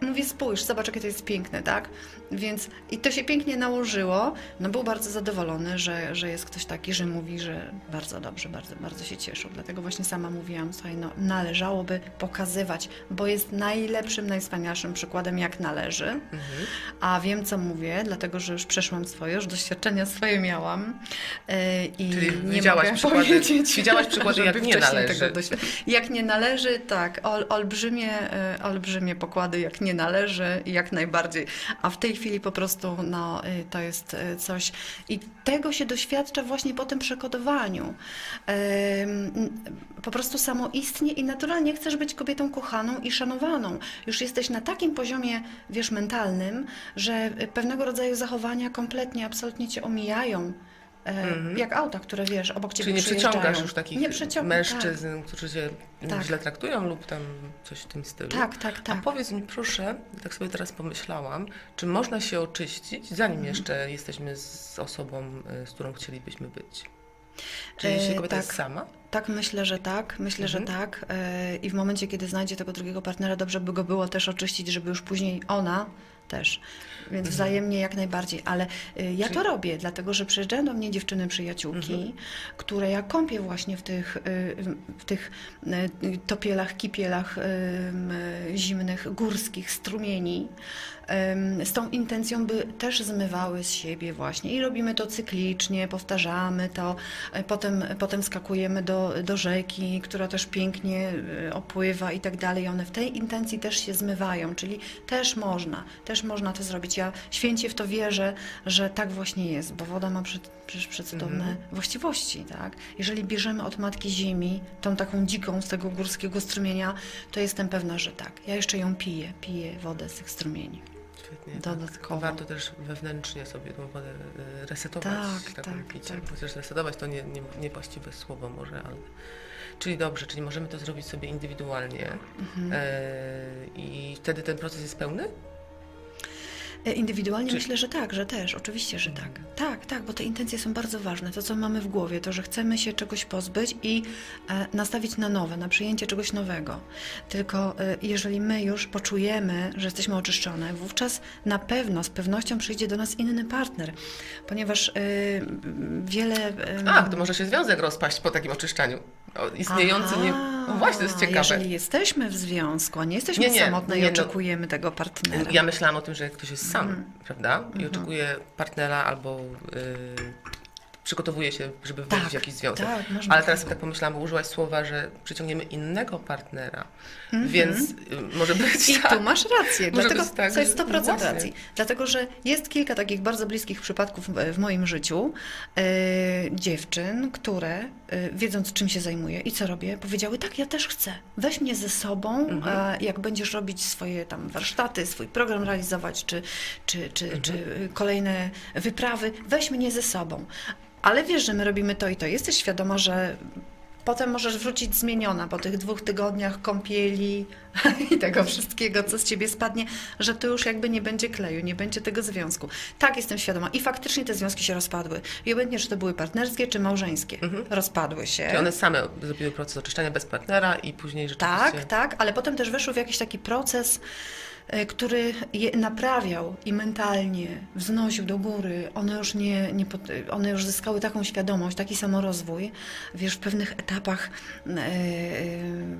mówię, spójrz, zobacz, jakie to jest piękne, tak? Więc i to się pięknie nałożyło. No, był bardzo zadowolony, że, że jest ktoś taki, że mówi, że bardzo dobrze, bardzo, bardzo się cieszył. Dlatego właśnie sama mówiłam, słuchaj, no, należałoby pokazywać, bo jest najlepszym, najwspanialszym przykładem, jak należy. Mhm. A wiem, co mówię, dlatego że już przeszłam swoje, już doświadczenia swoje miałam. Yy, I Czyli nie widziałaś mogę przykłady- powiedzieć, widziałaś przykłady, jak nie należy. Jak nie należy, tak. Ol, olbrzymie, e, olbrzymie pokłady, jak nie należy, jak najbardziej. A w tej chwili po prostu no, y, to jest y, coś. I tego się doświadcza właśnie po tym przekodowaniu. Po prostu samoistnie i naturalnie chcesz być kobietą kochaną i szanowaną. Już jesteś na takim poziomie, wiesz, mentalnym, że pewnego rodzaju zachowania kompletnie, absolutnie cię omijają. E, Mhm. Jak auta, które wiesz, obok ciebie Czyli nie przyciągasz już takich Nie przyciąg- mężczyzn, którzy cię Tak. źle traktują lub tam coś w tym stylu. Tak, tak, tak. A tak. powiedz mi proszę, tak sobie teraz pomyślałam, czy można się oczyścić, zanim Mhm. jeszcze jesteśmy z osobą, y, z którą chcielibyśmy być? Czy jeśli E, kobieta tak. jest sama? Tak, myślę, że tak. Myślę, Mhm. że tak. E, I w momencie, kiedy znajdzie tego drugiego partnera, dobrze by go było też oczyścić, żeby już później ona też. Więc Mhm. wzajemnie jak najbardziej. Ale y, ja Czyli- to robię, dlatego że przyjeżdżają do mnie dziewczyny, przyjaciółki, Mhm. które ja kąpię właśnie w tych, y, w tych y, topielach, kipielach zimnych, górskich, strumieni. Z tą intencją, by też zmywały z siebie właśnie. I robimy to cyklicznie, powtarzamy to. E, Potem, potem skakujemy do, do rzeki, która też pięknie e, opływa i tak dalej. One w tej intencji też się zmywają, czyli też można, też można to zrobić. Ja święcie w to wierzę, że tak właśnie jest, bo woda ma przy, przecież przecudowne Mhm. właściwości, tak? Jeżeli bierzemy od Matki Ziemi, tą taką dziką z tego górskiego strumienia, to jestem pewna, że tak. Ja jeszcze ją piję, piję wodę z tych strumieni. Świetnie. Dodatkowo. Warto też wewnętrznie sobie tą wodę y, resetować Tak, tak, tak. Chociaż resetować to nie, nie, niewłaściwe słowo może, ale... Czyli dobrze, czyli możemy to zrobić sobie indywidualnie Mhm. e, i wtedy ten proces jest pełny? E, Indywidualnie Czy- myślę, że tak, że też, oczywiście, że tak. Tak, tak, bo te intencje są bardzo ważne. To, co mamy w głowie, to, że chcemy się czegoś pozbyć i e, nastawić na nowe, na przyjęcie czegoś nowego. Tylko e, jeżeli my już poczujemy, że jesteśmy oczyszczone, wówczas na pewno, z pewnością przyjdzie do nas inny partner, ponieważ wiele... e, A, to może się związek rozpaść po takim oczyszczaniu. Istniejący nie... No właśnie, to jest ciekawe. Jeżeli jesteśmy w związku, a nie jesteśmy Nie, nie, samotne nie, i no. oczekujemy tego partnera. Ja myślałam o tym, że jak ktoś jest sam, Mhm. prawda? I oczekuje partnera albo y, przygotowuje się, żeby wejść Tak, w jakiś związek. tak, Ale tak. teraz tak pomyślałam, bo użyłaś słowa, że przyciągniemy innego partnera, Mhm. więc y, może być I tak. tu masz rację, Może dlatego tak, to jest że- 100% no racji. Dlatego, że jest kilka takich bardzo bliskich przypadków w, moim życiu e, dziewczyn, które e, wiedząc czym się zajmuję i co robię, powiedziały tak, ja też chcę. Weź mnie ze sobą, Mhm. e, jak będziesz robić swoje tam warsztaty, swój program realizować, czy, czy, czy, Mhm. czy kolejne wyprawy, weź mnie ze sobą. Ale wiesz, że my robimy to i to. Jesteś świadoma, że Potem możesz wrócić zmieniona po tych dwóch tygodniach kąpieli i tego wszystkiego, co z ciebie spadnie, że to już jakby nie będzie kleju, nie będzie tego związku. Tak, jestem świadoma. I faktycznie te związki się rozpadły. I obojętnie, czy to były partnerskie, czy małżeńskie. Mhm. Rozpadły się. Czyli one same zrobiły proces oczyszczania bez partnera i później rzeczywiście... Tak, tak, ale potem też weszły w jakiś taki proces który je naprawiał i mentalnie wznosił do góry, one już, nie, nie, one już zyskały taką świadomość, taki samorozwój, wiesz, w pewnych etapach, e, e,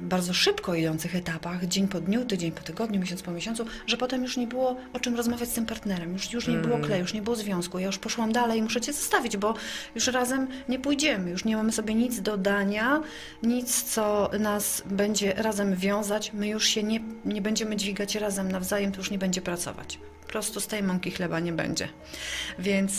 bardzo szybko idących etapach, dzień po dniu, tydzień po tygodniu, miesiąc po miesiącu, że potem już nie było o czym rozmawiać z tym partnerem, już, już nie było kleju, już nie było związku, ja już poszłam dalej i muszę cię zostawić, bo już razem nie pójdziemy, już nie mamy sobie nic do dania, nic, co nas będzie razem wiązać, my już się nie, nie będziemy dźwigać razem nawzajem, to już nie będzie pracować. Po prostu z tej mąki chleba nie będzie. Więc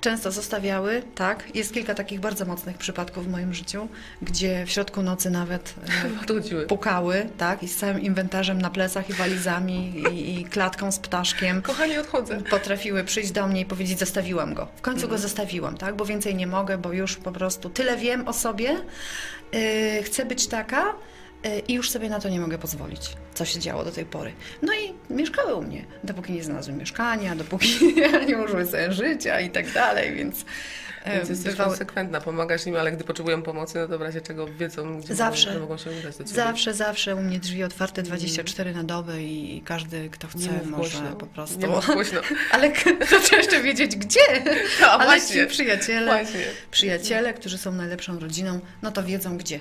często zostawiały, tak. Jest kilka takich bardzo mocnych przypadków w moim życiu, gdzie w środku nocy nawet e, Odchodziły. pukały, tak, i z całym inwentarzem na plecach i walizami i, i klatką z ptaszkiem Kochanie, odchodzę. potrafiły przyjść do mnie i powiedzieć, zostawiłam go. W końcu Mhm. go zostawiłam, tak? Bo więcej nie mogę, bo już po prostu tyle wiem o sobie, yy, chcę być taka i już sobie na to nie mogę pozwolić, co się działo do tej pory. No i mieszkały u mnie, dopóki nie znalazły mieszkania, dopóki nie użyły sobie życia i tak dalej, więc, Więc jesteś bywały- konsekwentna, pomagasz im, ale gdy potrzebują pomocy, no to w razie czego wiedzą, gdzie Zawsze. Mogą, mogą się udać do ciebie. Zawsze, zawsze u mnie drzwi otwarte 24 na dobę i każdy, kto Mm. Chce, może głośno. po prostu. Nie mów głośno. Ale trzeba jeszcze wiedzieć gdzie. A, Ale właśnie. ci przyjaciele, Właśnie. przyjaciele, którzy są najlepszą rodziną, no to wiedzą gdzie.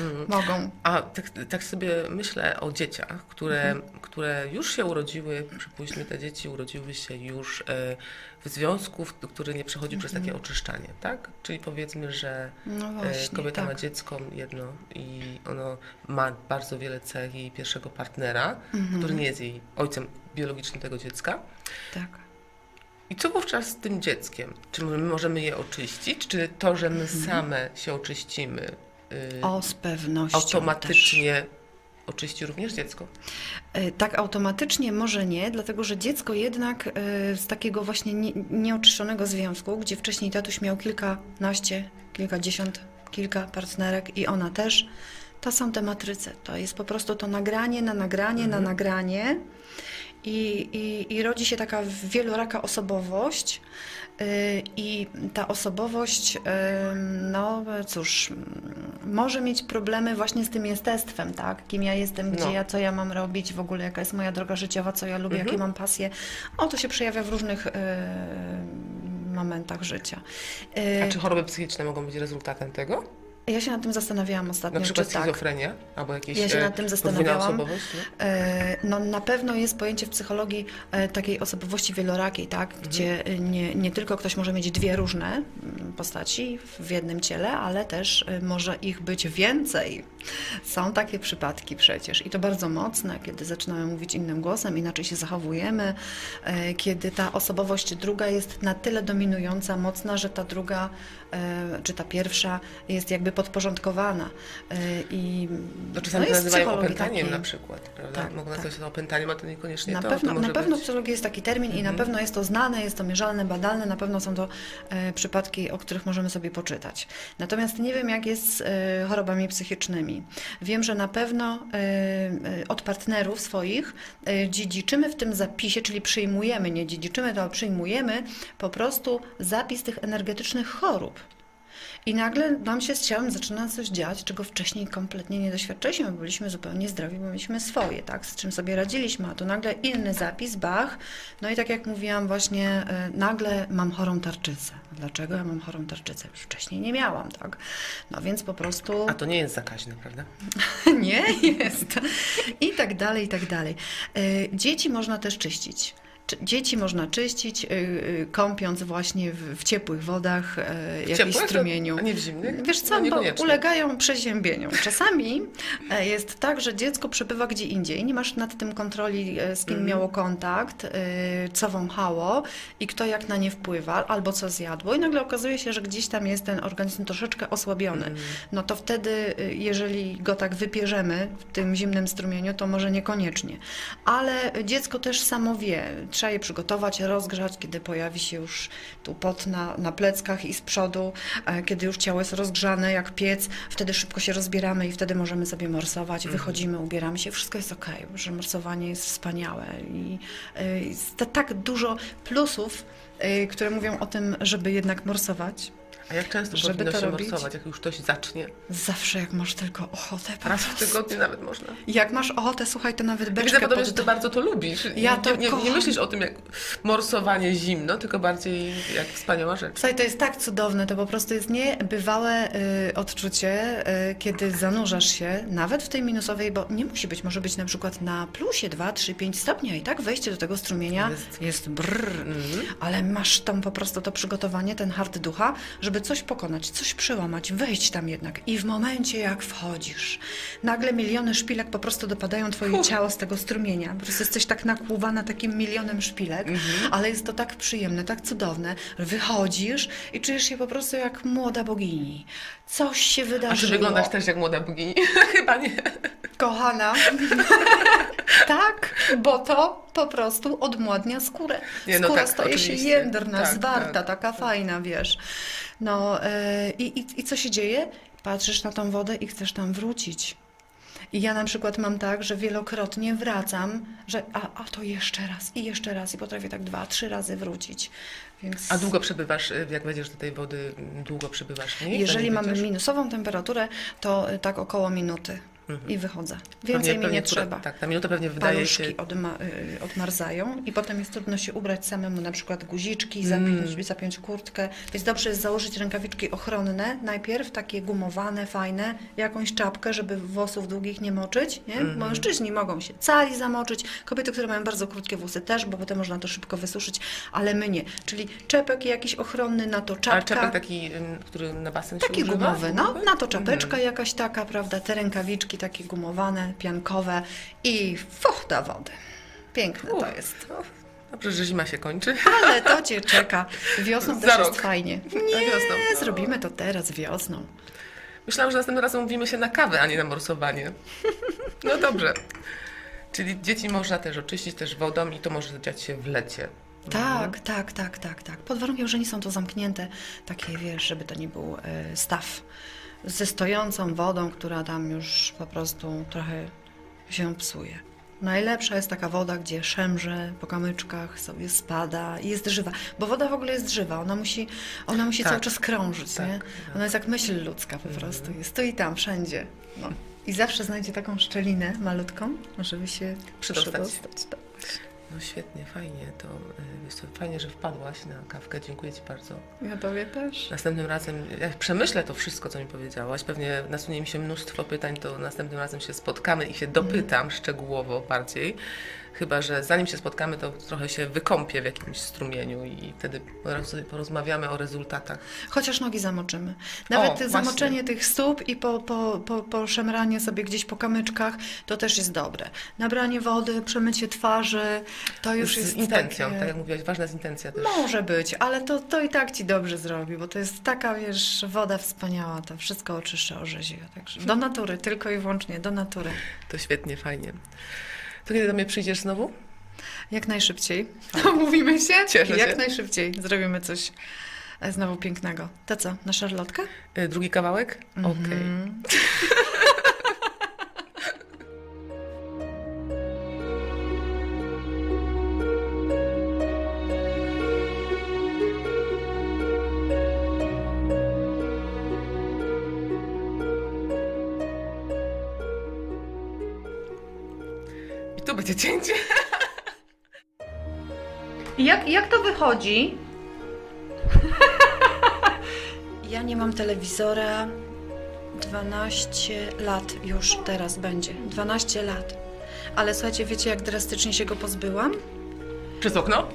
Mhm. Mogą. A tak, tak sobie myślę o dzieciach, które, Mhm. które już się urodziły, przypuśćmy te dzieci urodziły się już e, w związku, który nie przechodzi przez takie oczyszczanie, tak? Czyli powiedzmy, że No e, Mhm. właśnie, kobieta ma tak. dziecko jedno i ono ma bardzo wiele cech jej pierwszego partnera, Mhm. który nie jest jej ojcem biologicznym tego dziecka. Tak. I co wówczas z tym dzieckiem? Czy my możemy je oczyścić? Czy to, że my same się oczyścimy, y, Mhm. O, z pewnością automatycznie oczyści również dziecko? E, Tak automatycznie może nie, dlatego że dziecko jednak e, z takiego właśnie nie, nieoczyszczonego związku, gdzie wcześniej tatuś miał kilkanaście, kilkadziesiąt, kilka partnerek i ona też, to są te matryce. To jest po prostu to nagranie na nagranie na nagranie i, i, i rodzi się taka wieloraka osobowość. Yy, I ta osobowość, yy, no cóż, mm, może mieć problemy właśnie z tym jestestwem, tak? Kim ja jestem, gdzie No. ja, co ja mam robić, w ogóle jaka jest moja droga życiowa, co ja lubię, Mhm. jakie mam pasje. O, to się przejawia w różnych yy, momentach życia. A czy choroby psychiczne mogą być rezultatem tego? Ja się nad tym zastanawiałam ostatnio, Na przykład czy tak. schizofrenia? Albo jakieś Ja się e, nad tym zastanawiałam. E, No, na pewno jest pojęcie w psychologii e, takiej osobowości wielorakiej, tak? Mhm. gdzie nie, nie tylko ktoś może mieć dwie różne mm, postaci w jednym ciele, ale też może ich być więcej. Są takie przypadki przecież i to bardzo mocne, kiedy zaczynamy mówić innym głosem, inaczej się zachowujemy, kiedy ta osobowość druga jest na tyle dominująca, mocna, że ta druga czy ta pierwsza jest jakby podporządkowana. E, I No, czasami to jest nazywają psychologii opętaniem takiej- na przykład, prawda? Tak, Mogą tak. nazwać to opętaniem, a to niekoniecznie Na to. pewno, to na pewno w psychologii jest taki termin i na Mhm. pewno jest to znane, jest to mierzalne, badalne, na pewno są to e, przypadki, o których możemy sobie poczytać. Natomiast nie wiem, jak jest z e, chorobami psychicznymi. Wiem, że na pewno e, e, od partnerów swoich e, dziedziczymy w tym zapisie, czyli przyjmujemy, nie dziedziczymy, to przyjmujemy po prostu zapis tych energetycznych chorób. I nagle nam się z ciałem zaczyna coś dziać, czego wcześniej kompletnie nie doświadczyliśmy, byliśmy zupełnie zdrowi, bo mieliśmy swoje, tak, z czym sobie radziliśmy, a tu nagle inny zapis, bach, no i tak jak mówiłam właśnie, e, nagle mam chorą tarczycę. Dlaczego ja mam chorą tarczycę? Już wcześniej nie miałam, tak? No więc po prostu A to nie jest zakaźne, prawda? nie jest. I tak dalej, i tak dalej. E, Dzieci można też czyścić. Dzieci można czyścić, y, y, kąpiąc właśnie w, w ciepłych wodach, e, jakimś ciepłych? strumieniu. A nie w zimnych? Wiesz co, No, bo ulegają przeziębieniu. Czasami e, jest tak, że dziecko przebywa gdzie indziej, nie masz nad tym kontroli, e, z kim Mhm. miało kontakt, e, co wąchało i kto jak na nie wpływa, albo co zjadło i nagle okazuje się, że gdzieś tam jest ten organizm troszeczkę osłabiony. Mhm. No to wtedy, y, jeżeli go tak wypierzemy w tym zimnym strumieniu, to może niekoniecznie. Ale dziecko też samo wie, trzeba je przygotować, rozgrzać, kiedy pojawi się już tu pot na, na pleckach i z przodu, e, kiedy już ciało jest rozgrzane jak piec, wtedy szybko się rozbieramy i wtedy możemy sobie morsować, wychodzimy, ubieramy się, wszystko jest ok, że morsowanie jest wspaniałe i y, jest ta- tak dużo plusów, y, które mówią o tym, żeby jednak morsować. A jak często Żeby powinno to się robić? morsować, jak już ktoś zacznie? Zawsze jak masz tylko ochotę. po Raz w tygodniu nawet można. Jak masz ochotę, słuchaj, to nawet Widzę beczkę podobnie, pod... że ty bardzo to lubisz. Ja nie, to nie, nie, myślisz o tym jak morsowanie zimno, tylko bardziej jak wspaniała rzecz. Słuchaj, to jest tak cudowne, to po prostu jest niebywałe y, odczucie, y, kiedy zanurzasz się, nawet w tej minusowej, bo nie musi być, może być na przykład na plusie 2, 3, 5 stopnia i tak wejście do tego strumienia Jest- jest, brrr, Mhm. ale masz tam po prostu to przygotowanie, ten hard ducha, żeby coś pokonać, coś przełamać, wejść tam jednak i w momencie jak wchodzisz, nagle miliony szpilek po prostu dopadają twoje ciało z tego strumienia, po prostu jesteś tak nakłuwana takim milionem szpilek, ale jest to tak przyjemne, tak cudowne, wychodzisz i czujesz się po prostu jak młoda bogini. Coś się A wydarzyło. czy wyglądasz też jak młoda bogini? Chyba nie. Kochana. tak, bo to po prostu odmładnia skórę. Nie, no Skóra tak, staje się jędrna, Tak, zwarta, tak, taka fajna, wiesz. No e, i, i, i co się dzieje? Patrzysz na tą wodę i chcesz tam wrócić. I ja na przykład mam tak, że wielokrotnie wracam, że a, a to jeszcze raz i jeszcze raz i potrafię tak dwa, trzy razy wrócić. Więc A długo przebywasz, y, jak wejdziesz do tej wody, długo przebywasz w niej? jeżeli mamy minusową temperaturę, to y, tak około minuty i wychodzę. Więcej Pewnie- mi pewnie nie trzeba. Tak, ta minuta pewnie wydaje paluszki się... odma- y, odmarzają i potem jest trudno się ubrać samemu, na przykład guziczki, Mm. zapiąć, zapiąć kurtkę. Więc dobrze jest założyć rękawiczki ochronne, najpierw takie gumowane, fajne, jakąś czapkę, żeby włosów długich nie moczyć. Nie? Mhm. Bo mężczyźni mogą się cali zamoczyć, kobiety, które mają bardzo krótkie włosy też, bo potem można to szybko wysuszyć, ale my nie. Czyli czepek jakiś ochronny, na to czapka. czepek taki, ym, który na basen się Taki gumowy, no, na to czapeczka Mhm. jakaś taka, prawda, te rękawiczki takie gumowane, piankowe i fuch do wody. Piękne to Uch. jest. No, Dobrze, że zima się kończy. Ale to Cię czeka. Wiosną Za też rok. jest fajnie. Nie, wiosną, zrobimy to teraz wiosną. Myślałam, że następnym razem mówimy się na kawę, a nie na morsowanie. No dobrze. Czyli dzieci można też oczyścić też wodą i to może dziać się w lecie. Tak, tak, tak, tak, tak. Pod warunkiem, że nie są to zamknięte takie, wiesz, żeby to nie był e, staw ze stojącą wodą, która tam już po prostu trochę się psuje. Najlepsza jest taka woda, gdzie szemrze po kamyczkach sobie spada i jest żywa. Bo woda w ogóle jest żywa, ona musi, ona musi Tak. cały czas krążyć, Tak, nie? tak. Ona jest jak myśl ludzka po prostu. Jest tu i tam, wszędzie. No. I zawsze znajdzie taką szczelinę malutką, żeby się Przedostać. przedostać. No świetnie, fajnie. To y, fajnie, że wpadłaś na kawkę. Dziękuję Ci bardzo. Ja tobie też. Następnym razem, jak przemyślę to wszystko, co mi powiedziałaś, pewnie nasunie mi się mnóstwo pytań, to następnym razem się spotkamy i się dopytam szczegółowo bardziej. Chyba, że zanim się spotkamy, to trochę się wykąpię w jakimś strumieniu i wtedy porozmawiamy o rezultatach. Chociaż nogi zamoczymy. Nawet O, te właśnie. zamoczenie tych stóp i po, po, po, po szemranie sobie gdzieś po kamyczkach, to też jest dobre. Nabranie wody, przemycie twarzy, to już z jest intencją, takie... tak jak mówiłaś, ważna jest intencja też. Może być, ale to, to i tak ci dobrze zrobi, bo to jest taka, wiesz, woda wspaniała, to wszystko oczyszcza, orzeźwia. Także do natury, tylko i wyłącznie do natury. To świetnie, fajnie. To kiedy do mnie przyjdziesz znowu? Jak najszybciej. Mówimy się? Cieszę Jak się. najszybciej zrobimy coś e, znowu pięknego. To co, na szarlotkę? Y, Drugi kawałek? Okej. Mhm. I tu będzie cięcie. Jak, jak to wychodzi? ja nie mam telewizora 12 lat już teraz będzie. 12 lat. Ale słuchajcie, wiecie jak drastycznie się go pozbyłam? Przez okno?